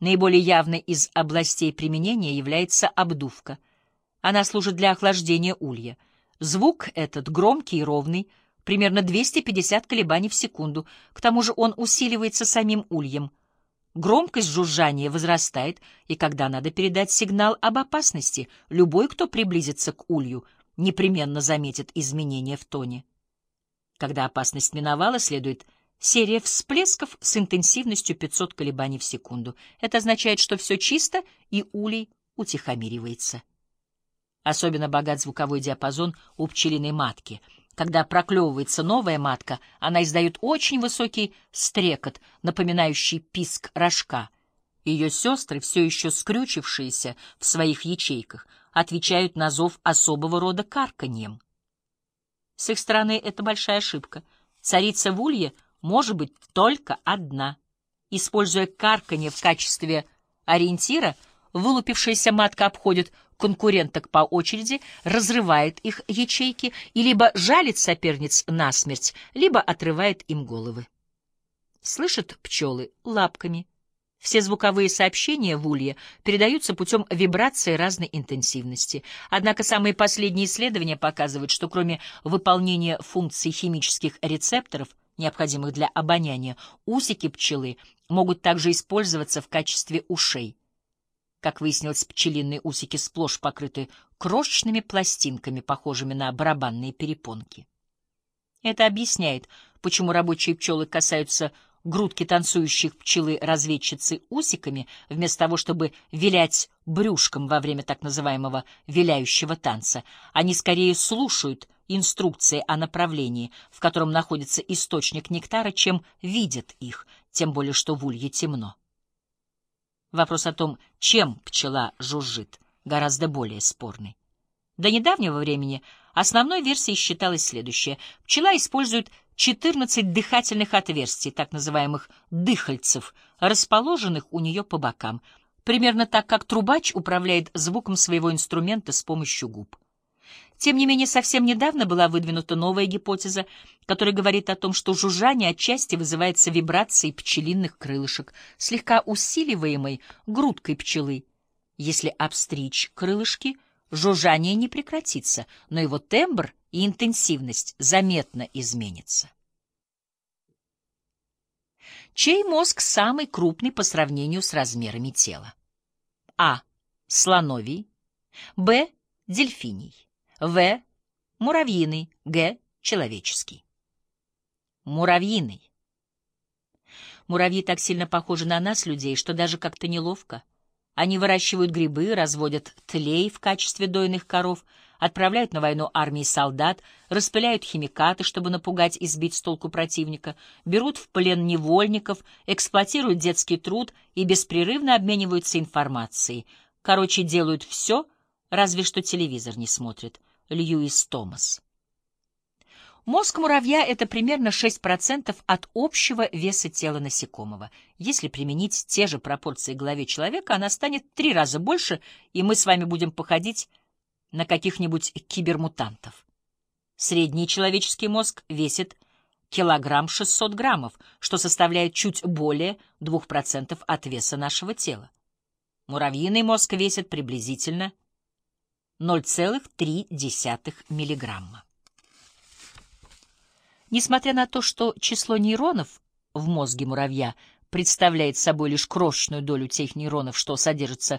Наиболее явной из областей применения является обдувка. Она служит для охлаждения улья. Звук этот громкий и ровный, примерно 250 колебаний в секунду, к тому же он усиливается самим ульем. Громкость жужжания возрастает, и когда надо передать сигнал об опасности, любой, кто приблизится к улью, непременно заметит изменения в тоне. Когда опасность миновала, следует серия всплесков с интенсивностью 500 колебаний в секунду. Это означает, что все чисто, и улей утихомиривается. Особенно богат звуковой диапазон у пчелиной матки. Когда проклевывается новая матка, она издает очень высокий стрекот, напоминающий писк рожка. Ее сестры, все еще скрючившиеся в своих ячейках, отвечают на зов особого рода карканьем. С их стороны это большая ошибка. Царица улье может быть только одна. Используя карканье в качестве ориентира, вылупившаяся матка обходит конкуренток по очереди, разрывает их ячейки и либо жалит соперниц насмерть, либо отрывает им головы. Слышат пчелы лапками. Все звуковые сообщения в улье передаются путем вибрации разной интенсивности. Однако самые последние исследования показывают, что кроме выполнения функций химических рецепторов, необходимых для обоняния, усики пчелы могут также использоваться в качестве ушей. Как выяснилось, пчелиные усики сплошь покрыты крошечными пластинками, похожими на барабанные перепонки. Это объясняет, почему рабочие пчелы касаются грудки танцующих пчелы-разведчицы усиками, вместо того, чтобы вилять брюшком во время так называемого виляющего танца. Они скорее слушают инструкции о направлении, в котором находится источник нектара, чем видят их, тем более что в улье темно. Вопрос о том, чем пчела жужжит, гораздо более спорный. До недавнего времени основной версией считалось следующее. Пчела использует 14 дыхательных отверстий, так называемых дыхальцев, расположенных у нее по бокам, примерно так, как трубач управляет звуком своего инструмента с помощью губ. Тем не менее, совсем недавно была выдвинута новая гипотеза, которая говорит о том, что жужжание отчасти вызывается вибрацией пчелиных крылышек, слегка усиливаемой грудкой пчелы. Если обстричь крылышки, жужжание не прекратится, но его тембр и интенсивность заметно изменится. Чей мозг самый крупный по сравнению с размерами тела? А. Слоновий. Б. Дельфиний. В. Муравьиный. Г. Человеческий. Муравьиный. Муравьи так сильно похожи на нас, людей, что даже как-то неловко. Они выращивают грибы, разводят тлей в качестве дойных коров — отправляют на войну армии солдат, распыляют химикаты, чтобы напугать и сбить с толку противника, берут в плен невольников, эксплуатируют детский труд и беспрерывно обмениваются информацией. Короче, делают все, разве что телевизор не смотрит. Льюис Томас. Мозг муравья — это примерно 6% от общего веса тела насекомого. Если применить те же пропорции голове человека, она станет в три раза больше, и мы с вами будем походить на каких-нибудь кибермутантов. Средний человеческий мозг весит килограмм 600 граммов, что составляет чуть более 2% от веса нашего тела. Муравьиный мозг весит приблизительно 0,3 миллиграмма. Несмотря на то, что число нейронов в мозге муравья представляет собой лишь крошечную долю тех нейронов, что содержатся